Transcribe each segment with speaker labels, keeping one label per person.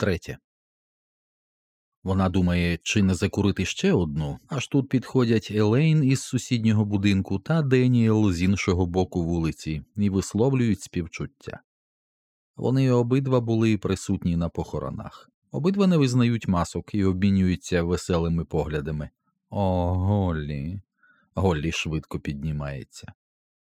Speaker 1: Третє. Вона думає, чи не закурити ще одну, аж тут підходять Елейн із сусіднього будинку та Деніел з іншого боку вулиці і висловлюють співчуття. Вони обидва були присутні на похоронах, обидва не визнають масок і обмінюються веселими поглядами. О, Голлі. Голлі швидко піднімається.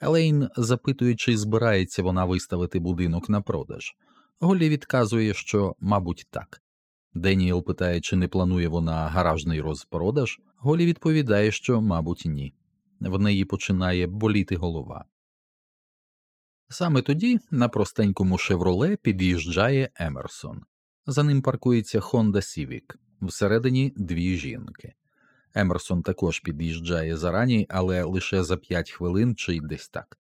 Speaker 1: Елейн запитує, чи збирається вона виставити будинок на продаж. Голлі відказує, що, мабуть, так. Деніел питає, чи не планує вона гаражний розпродаж. Голі відповідає, що, мабуть, ні. В неї починає боліти голова. Саме тоді на простенькому шевроле під'їжджає Емерсон. За ним паркується Honda Civic. всередині дві жінки. Емерсон також під'їжджає зарані, але лише за п'ять хвилин чи десь так.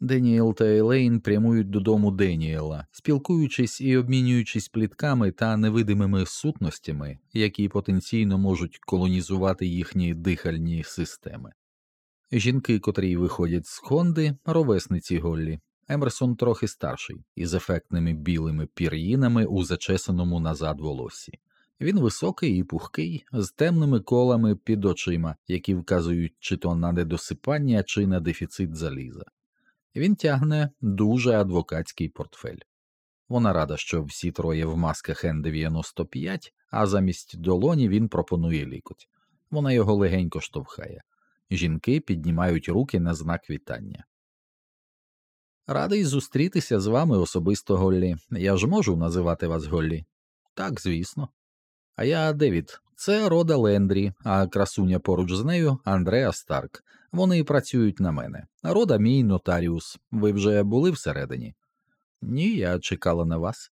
Speaker 1: Деніел та Елейн прямують додому Деніела, спілкуючись і обмінюючись плітками та невидимими сутностями, які потенційно можуть колонізувати їхні дихальні системи. Жінки, котрі виходять з Хонди, ровесниці Голлі. Емерсон трохи старший, із ефектними білими пір'їнами у зачесаному назад волоссі. Він високий і пухкий, з темними колами під очима, які вказують чи то на недосипання, чи на дефіцит заліза. Він тягне дуже адвокатський портфель. Вона рада, що всі троє в масках Н-95, а замість долоні він пропонує лікоть. Вона його легенько штовхає. Жінки піднімають руки на знак вітання. Радий зустрітися з вами особисто, Голлі. Я ж можу називати вас Голлі? Так, звісно. А я Девід. Це рода Лендрі, а красуня поруч з нею Андреа Старк. Вони працюють на мене. Рода мій нотаріус. Ви вже були всередині? Ні, я чекала на вас.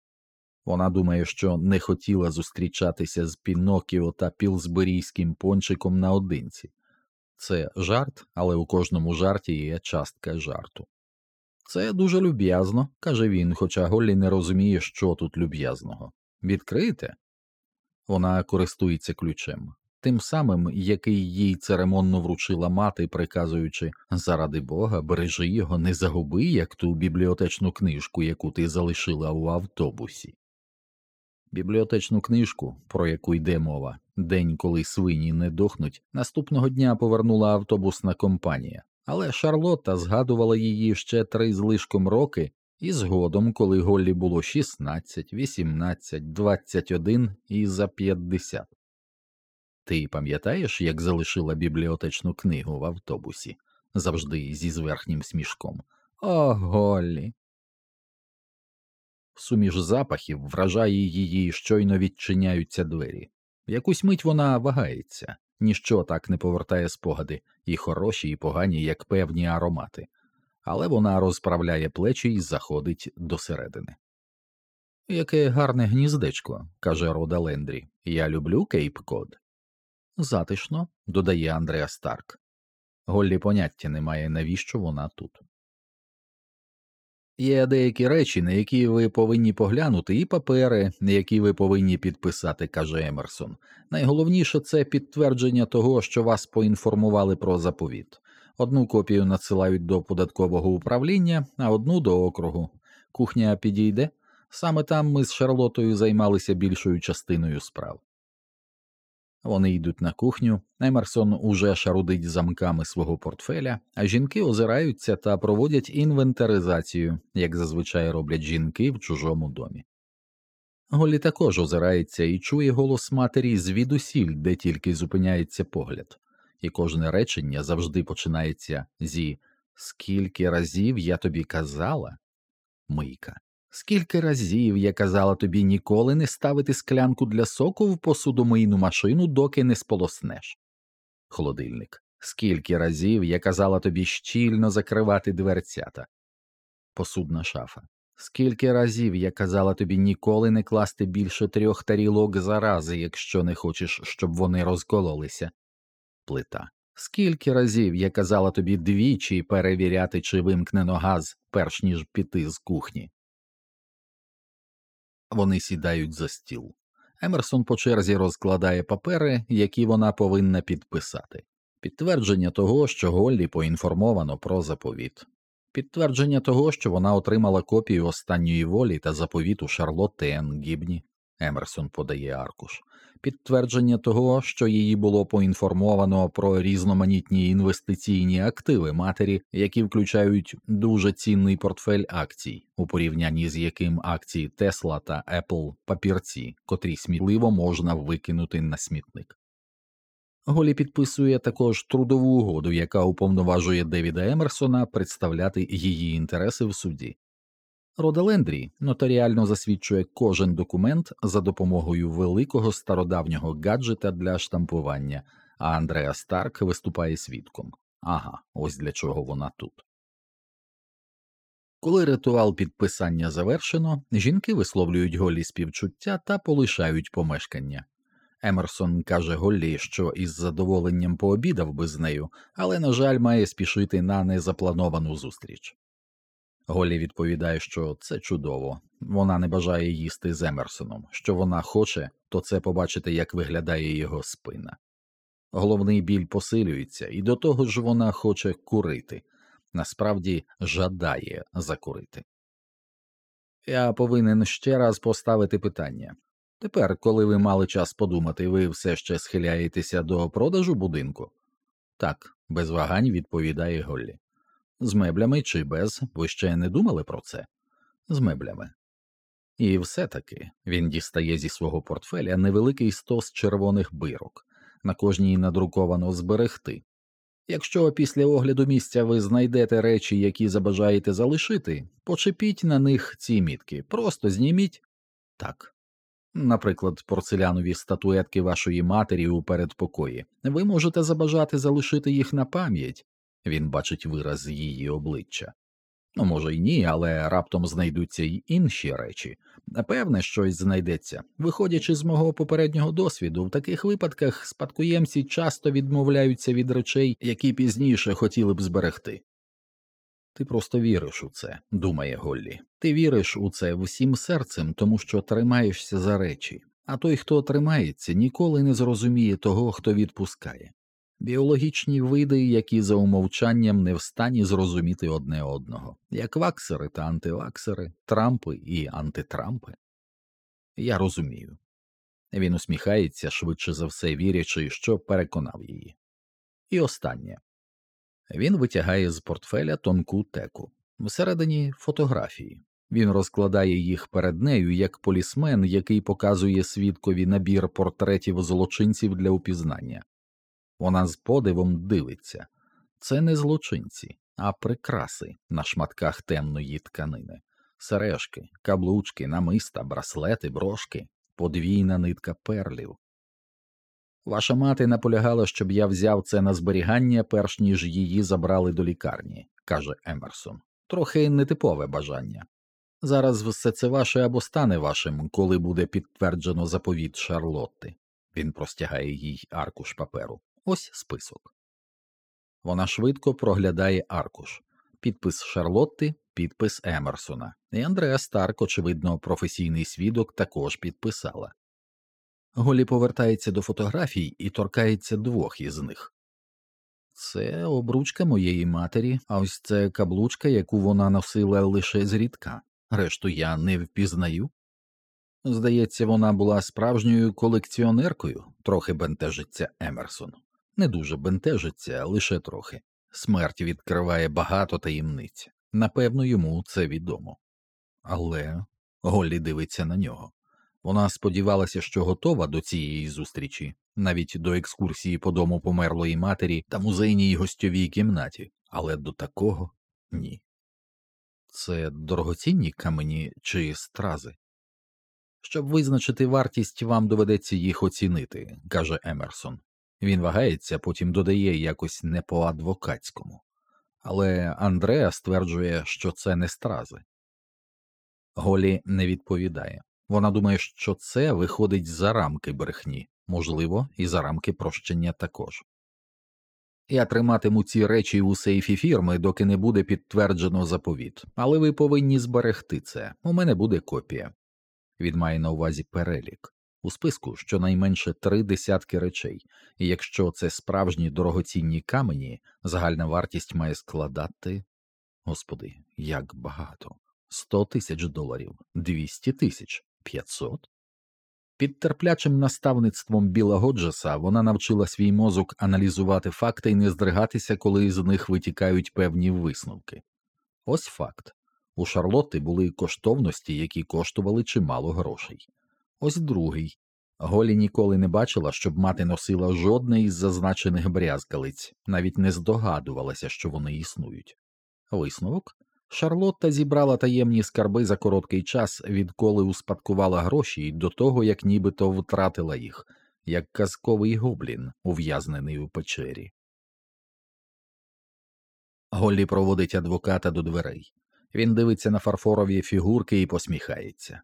Speaker 1: Вона думає, що не хотіла зустрічатися з Пінокіо та пілсберійським пончиком наодинці. Це жарт, але у кожному жарті є частка жарту. Це дуже люб'язно, каже він, хоча Голлі не розуміє, що тут люб'язного. Відкрите. Вона користується ключем, тим самим, який їй церемонно вручила мати, приказуючи заради бога, бережи його, не загуби, як ту бібліотечну книжку, яку ти залишила у автобусі. Бібліотечну книжку, про яку йде мова, день, коли свині не дохнуть, наступного дня повернула автобусна компанія, але Шарлотта згадувала її ще три злишком роки, і згодом, коли Голлі було 16, 18, 21 і за 50. Ти пам'ятаєш, як залишила бібліотечну книгу в автобусі, завжди зі зверхнім смішком. О, Голлі. Суміш запахів вражає її, щойно відчиняються двері. Якусь мить вона вагається, ніщо так не повертає спогади, і хороші, і погані, як певні аромати, але вона розправляє плечі і заходить досередини. Яке гарне гніздечко, каже Рода Лендрі. Я люблю Кейп Код. Затишно, додає Андреа Старк. Голлі поняття немає, навіщо вона тут. Є деякі речі, на які ви повинні поглянути, і папери, на які ви повинні підписати, каже Емерсон. Найголовніше це підтвердження того, що вас поінформували про заповіт. Одну копію надсилають до податкового управління, а одну до округу. Кухня підійде. Саме там ми з Шарлотою займалися більшою частиною справ. Вони йдуть на кухню, Емерсон уже шарудить замками свого портфеля, а жінки озираються та проводять інвентаризацію, як зазвичай роблять жінки в чужому домі. Голі також озирається і чує голос матері звідусіль, де тільки зупиняється погляд, і кожне речення завжди починається зі Скільки разів я тобі казала? Мийка. Скільки разів я казала тобі ніколи не ставити склянку для соку в посудомийну машину, доки не сполоснеш. Холодильник. Скільки разів я казала тобі щільно закривати дверцята. Посудна шафа. Скільки разів я казала тобі ніколи не класти більше трьох тарілок зарази, якщо не хочеш, щоб вони розкололися. Плита. Скільки разів я казала тобі двічі перевіряти, чи вимкнено газ, перш ніж піти з кухні. Вони сідають за стіл. Емерсон по черзі розкладає папери, які вона повинна підписати, підтвердження того, що Голлі поінформовано про заповіт, підтвердження того, що вона отримала копію останньої волі та заповіту Шарлотти Ен Гібні, Емерсон подає аркуш. Підтвердження того, що її було поінформовано про різноманітні інвестиційні активи матері, які включають дуже цінний портфель акцій, у порівнянні з яким акції Тесла та Apple папірці, котрі сміливо можна викинути на смітник. Голі підписує також трудову угоду, яка уповноважує Девіда Емерсона представляти її інтереси в суді. Рода Лендрі нотаріально засвідчує кожен документ за допомогою великого стародавнього гаджета для штампування, а Андреа Старк виступає свідком. Ага, ось для чого вона тут. Коли ритуал підписання завершено, жінки висловлюють голі співчуття та полишають помешкання. Емерсон каже Голлі, що із задоволенням пообідав би з нею, але, на жаль, має спішити на незаплановану зустріч. Голлі відповідає, що це чудово, вона не бажає їсти з Емерсоном. Що вона хоче, то це побачити, як виглядає його спина. Головний біль посилюється, і до того ж вона хоче курити, насправді жадає закурити. Я повинен ще раз поставити питання Тепер, коли ви мали час подумати, ви все ще схиляєтеся до продажу будинку? Так, без вагань відповідає Голлі. З меблями чи без, ви ще не думали про це? З меблями. І все таки він дістає зі свого портфеля невеликий стос червоних бирок, на кожній надруковано зберегти. Якщо після огляду місця ви знайдете речі, які забажаєте залишити, почепіть на них ці мітки, просто зніміть так. Наприклад, порцелянові статуетки вашої матері у передпокої, ви можете забажати залишити їх на пам'ять, він бачить вираз її обличчя. Ну, може, й ні, але раптом знайдуться й інші речі. Напевне, щось знайдеться. Виходячи з мого попереднього досвіду, в таких випадках спадкоємці часто відмовляються від речей, які пізніше хотіли б зберегти. Ти просто віриш у це, думає Голлі. Ти віриш у це всім серцем, тому що тримаєшся за речі, а той, хто тримається, ніколи не зрозуміє того, хто відпускає. Біологічні види, які за умовчанням не встані зрозуміти одне одного, як ваксери та антиваксери, трампи і антитрампи. Я розумію. Він усміхається, швидше за все вірячи, що переконав її. І останнє він витягає з портфеля тонку теку. Всередині фотографії. Він розкладає їх перед нею як полісмен, який показує свідкові набір портретів злочинців для упізнання. Вона з подивом дивиться це не злочинці, а прикраси на шматках темної тканини, сережки, каблучки, намиста, браслети, брошки, подвійна нитка перлів, Ваша мати наполягала, щоб я взяв це на зберігання, перш ніж її забрали до лікарні, каже Емерсон. Трохи нетипове бажання. Зараз все це ваше або стане вашим, коли буде підтверджено заповіт Шарлотти. Він простягає їй аркуш паперу. Ось список. Вона швидко проглядає аркуш, підпис Шарлотти, підпис Емерсона, і Андреа Старк, очевидно, професійний свідок, також підписала. Голі повертається до фотографій і торкається двох із них. Це обручка моєї матері, а ось це каблучка, яку вона носила лише зрідка, решту я не впізнаю. Здається, вона була справжньою колекціонеркою, трохи бентежиться Емерсон. Не дуже бентежиться, лише трохи. Смерть відкриває багато таємниць. Напевно, йому це відомо. Але Голлі дивиться на нього. Вона сподівалася, що готова до цієї зустрічі, навіть до екскурсії по дому померлої матері та музейній гостьовій кімнаті, але до такого ні. Це дорогоцінні камені чи стрази? Щоб визначити вартість, вам доведеться їх оцінити, каже Емерсон. Він вагається, потім додає якось не по адвокатському. Але Андреа стверджує, що це не стрази. Голі не відповідає. Вона думає, що це виходить за рамки брехні, можливо, і за рамки прощення також. Я триматиму ці речі у сейфі фірми, доки не буде підтверджено заповіт, але ви повинні зберегти це. У мене буде копія. Він має на увазі перелік. У списку щонайменше три десятки речей, і якщо це справжні дорогоцінні камені, загальна вартість має складати. Господи, як багато. Сто тисяч доларів, двісті тисяч. 500? Під терплячим наставництвом Біла Годжеса вона навчила свій мозок аналізувати факти і не здригатися, коли з них витікають певні висновки. Ось факт у Шарлотти були коштовності, які коштували чимало грошей. Ось другий Голі ніколи не бачила, щоб мати носила жодне із зазначених брязкалиць, навіть не здогадувалася, що вони існують. Висновок Шарлотта зібрала таємні скарби за короткий час, відколи успадкувала гроші і до того, як нібито втратила їх, як казковий гоблін, ув'язнений у печері. Голлі проводить адвоката до дверей. Він дивиться на фарфорові фігурки і посміхається.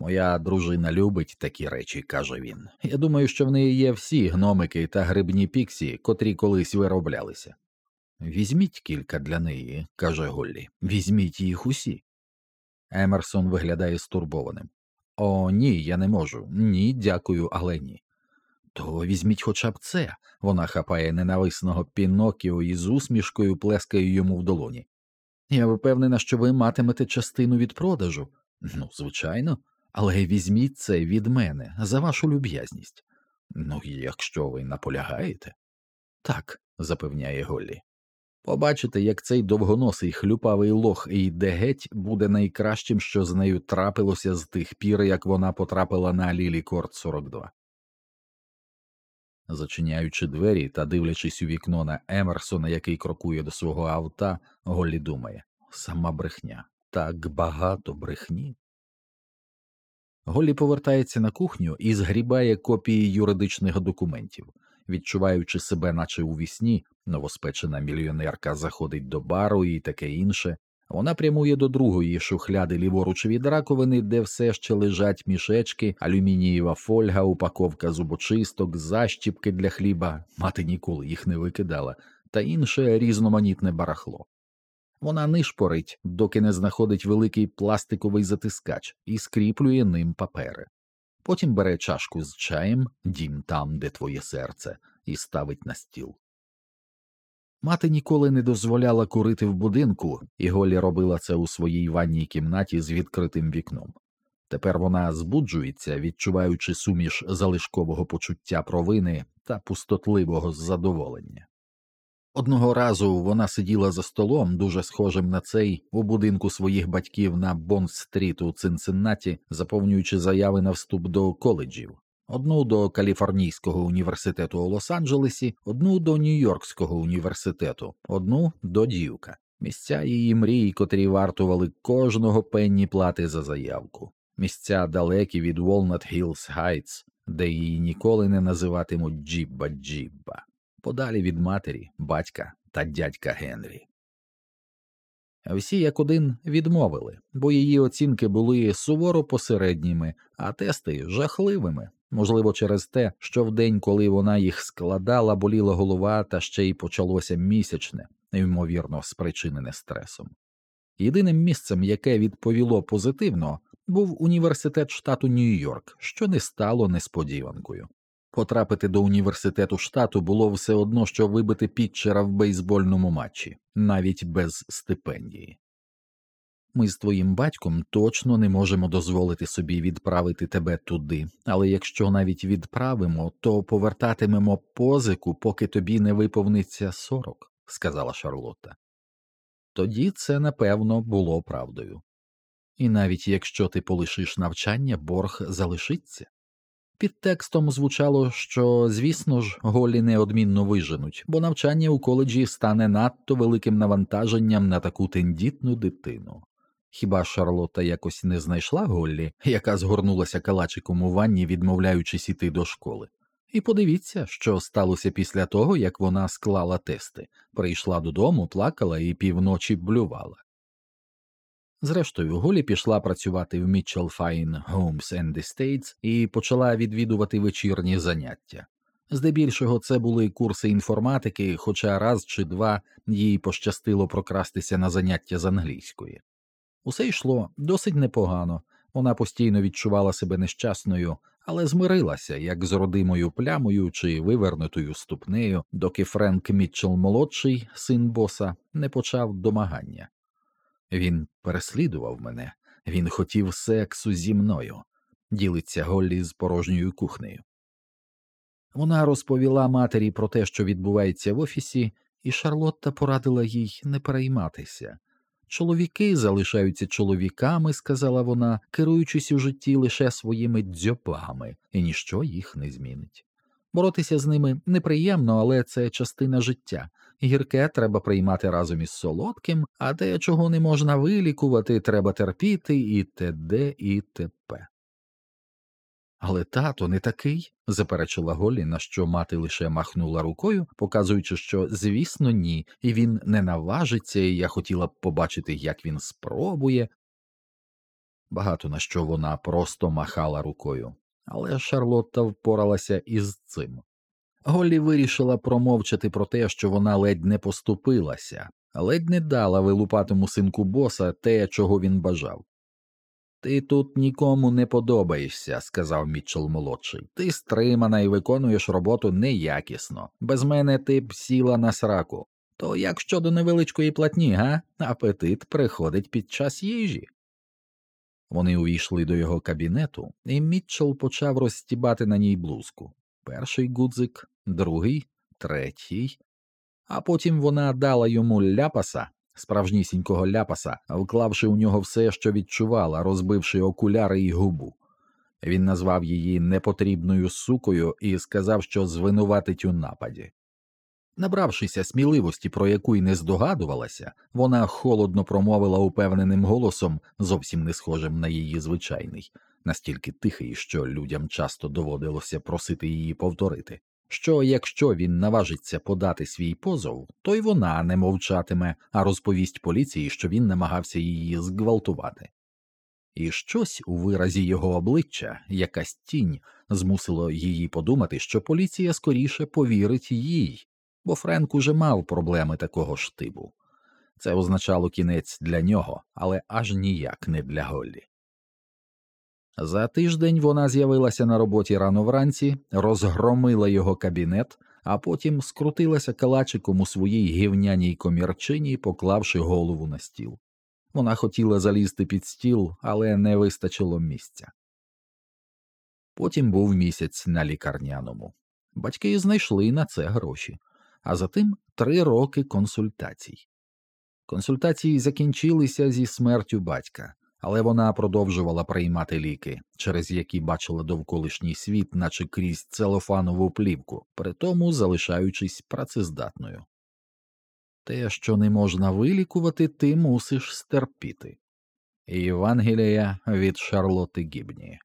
Speaker 1: Моя дружина любить такі речі, каже він. Я думаю, що в неї є всі гномики та грибні піксі, котрі колись вироблялися. Візьміть кілька для неї, каже Голлі, візьміть їх усі. Емерсон виглядає стурбованим. О, ні, я не можу. Ні, дякую, але ні. То візьміть хоча б це. Вона хапає ненависного Пінокіо і з усмішкою плескає йому в долоні. Я впевнена, що ви матимете частину від продажу. Ну, звичайно, але візьміть це від мене за вашу люб'язність. Ну, якщо ви наполягаєте. Так, запевняє Голлі. Побачите, як цей довгоносий хлюпавий лох йде геть буде найкращим, що з нею трапилося з тих пір, як вона потрапила на Лілі Корт 42. Зачиняючи двері та дивлячись у вікно на Емерсона, який крокує до свого авта, Голлі думає сама брехня, так багато брехні. Голлі повертається на кухню і згрібає копії юридичних документів. Відчуваючи себе, наче у вісні, новоспечена мільйонерка заходить до бару і таке інше. Вона прямує до другої шухляди ліворуч від раковини, де все ще лежать мішечки, алюмінієва фольга, упаковка зубочисток, защіпки для хліба, мати ніколи їх не викидала, та інше різноманітне барахло. Вона нишпорить, доки не знаходить великий пластиковий затискач і скріплює ним папери. Потім бере чашку з чаєм, дім там, де твоє серце, і ставить на стіл. Мати ніколи не дозволяла курити в будинку, і Голі робила це у своїй ванній кімнаті з відкритим вікном. Тепер вона збуджується, відчуваючи суміш залишкового почуття провини та пустотливого задоволення. Одного разу вона сиділа за столом, дуже схожим на цей, у будинку своїх батьків на Бонд-стріт у Цинциннаті, заповнюючи заяви на вступ до коледжів. Одну до Каліфорнійського університету у Лос-Анджелесі, одну до Нью-Йоркського університету, одну до Дюка. Місця її мрії, котрі вартували кожного пенні плати за заявку, місця далекі від Walnut Hills High, де її ніколи не називатимуть Джібба Джібба подалі від матері, батька та дядька Генрі. Всі як один відмовили, бо її оцінки були суворо посередніми, а тести жахливими, можливо, через те, що в день, коли вона їх складала, боліла голова та ще й почалося місячне, ймовірно, спричинене стресом. Єдиним місцем, яке відповіло позитивно, був університет штату Нью-Йорк, що не стало несподіванкою. Потрапити до університету штату було все одно, що вибити пітчера в бейсбольному матчі, навіть без стипендії. Ми з твоїм батьком точно не можемо дозволити собі відправити тебе туди, але якщо навіть відправимо, то повертатимемо позику, поки тобі не виповниться сорок, сказала Шарлотта. Тоді це напевно було правдою. І навіть якщо ти полишиш навчання, борг залишиться. Під текстом звучало, що, звісно ж, голі неодмінно виженуть, бо навчання у коледжі стане надто великим навантаженням на таку тендітну дитину. Хіба Шарлотта якось не знайшла Голлі, яка згорнулася калачиком у ванні, відмовляючись іти до школи? І подивіться, що сталося після того, як вона склала тести, прийшла додому, плакала і півночі блювала. Зрештою, Голі пішла працювати в Mitchell Fine Homes and Estates і почала відвідувати вечірні заняття. Здебільшого це були курси інформатики, хоча раз чи два їй пощастило прокрастися на заняття з англійської. Усе йшло досить непогано, вона постійно відчувала себе нещасною, але змирилася як з родимою плямою чи вивернутою ступнею, доки Френк Мітчелл молодший, син боса, не почав домагання. Він переслідував мене, він хотів сексу зі мною. ділиться Голлі з порожньою кухнею. Вона розповіла матері про те, що відбувається в офісі, і Шарлотта порадила їй не перейматися. Чоловіки залишаються чоловіками, сказала вона, керуючись у житті лише своїми дзьобами, і ніщо їх не змінить. Боротися з ними неприємно, але це частина життя. Гірке треба приймати разом із солодким, а те, чого не можна вилікувати, треба терпіти і т.д. і т.п. Але тато не такий, заперечила Голі, на що мати лише махнула рукою, показуючи, що, звісно, ні, і він не наважиться, і я хотіла б побачити, як він спробує. Багато на що вона просто махала рукою, але Шарлотта впоралася із цим. Голлі вирішила промовчати про те, що вона ледь не поступилася, ледь не дала вилупатому синку боса те, чого він бажав. Ти тут нікому не подобаєшся, сказав Мітчел молодший. Ти стримана і виконуєш роботу неякісно. Без мене ти б сіла на сраку. То як щодо невеличкої платні, га? Апетит приходить під час їжі. Вони увійшли до його кабінету, і Мітчел почав розстібати на ній блузку. Перший гудзик, другий, третій, а потім вона дала йому ляпаса, справжнісінького ляпаса, вклавши у нього все, що відчувала, розбивши окуляри і губу. Він назвав її непотрібною сукою і сказав, що звинуватить у нападі. Набравшися сміливості, про яку й не здогадувалася, вона холодно промовила упевненим голосом, зовсім не схожим на її звичайний, настільки тихий, що людям часто доводилося просити її повторити що якщо він наважиться подати свій позов, то й вона не мовчатиме, а розповість поліції, що він намагався її зґвалтувати. І щось у виразі його обличчя, якась тінь, змусило її подумати, що поліція скоріше повірить їй, бо Френк уже мав проблеми такого ж типу. Це означало кінець для нього, але аж ніяк не для Голлі. За тиждень вона з'явилася на роботі рано вранці, розгромила його кабінет, а потім скрутилася калачиком у своїй гівняній комірчині, поклавши голову на стіл. Вона хотіла залізти під стіл, але не вистачило місця. Потім був місяць на лікарняному. Батьки знайшли на це гроші, а затим три роки консультацій. Консультації закінчилися зі смертю батька але вона продовжувала приймати ліки, через які бачила довколишній світ, наче крізь целофанову плівку, при тому залишаючись працездатною. Те, що не можна вилікувати, ти мусиш стерпіти. Євангелія від Шарлоти Гібні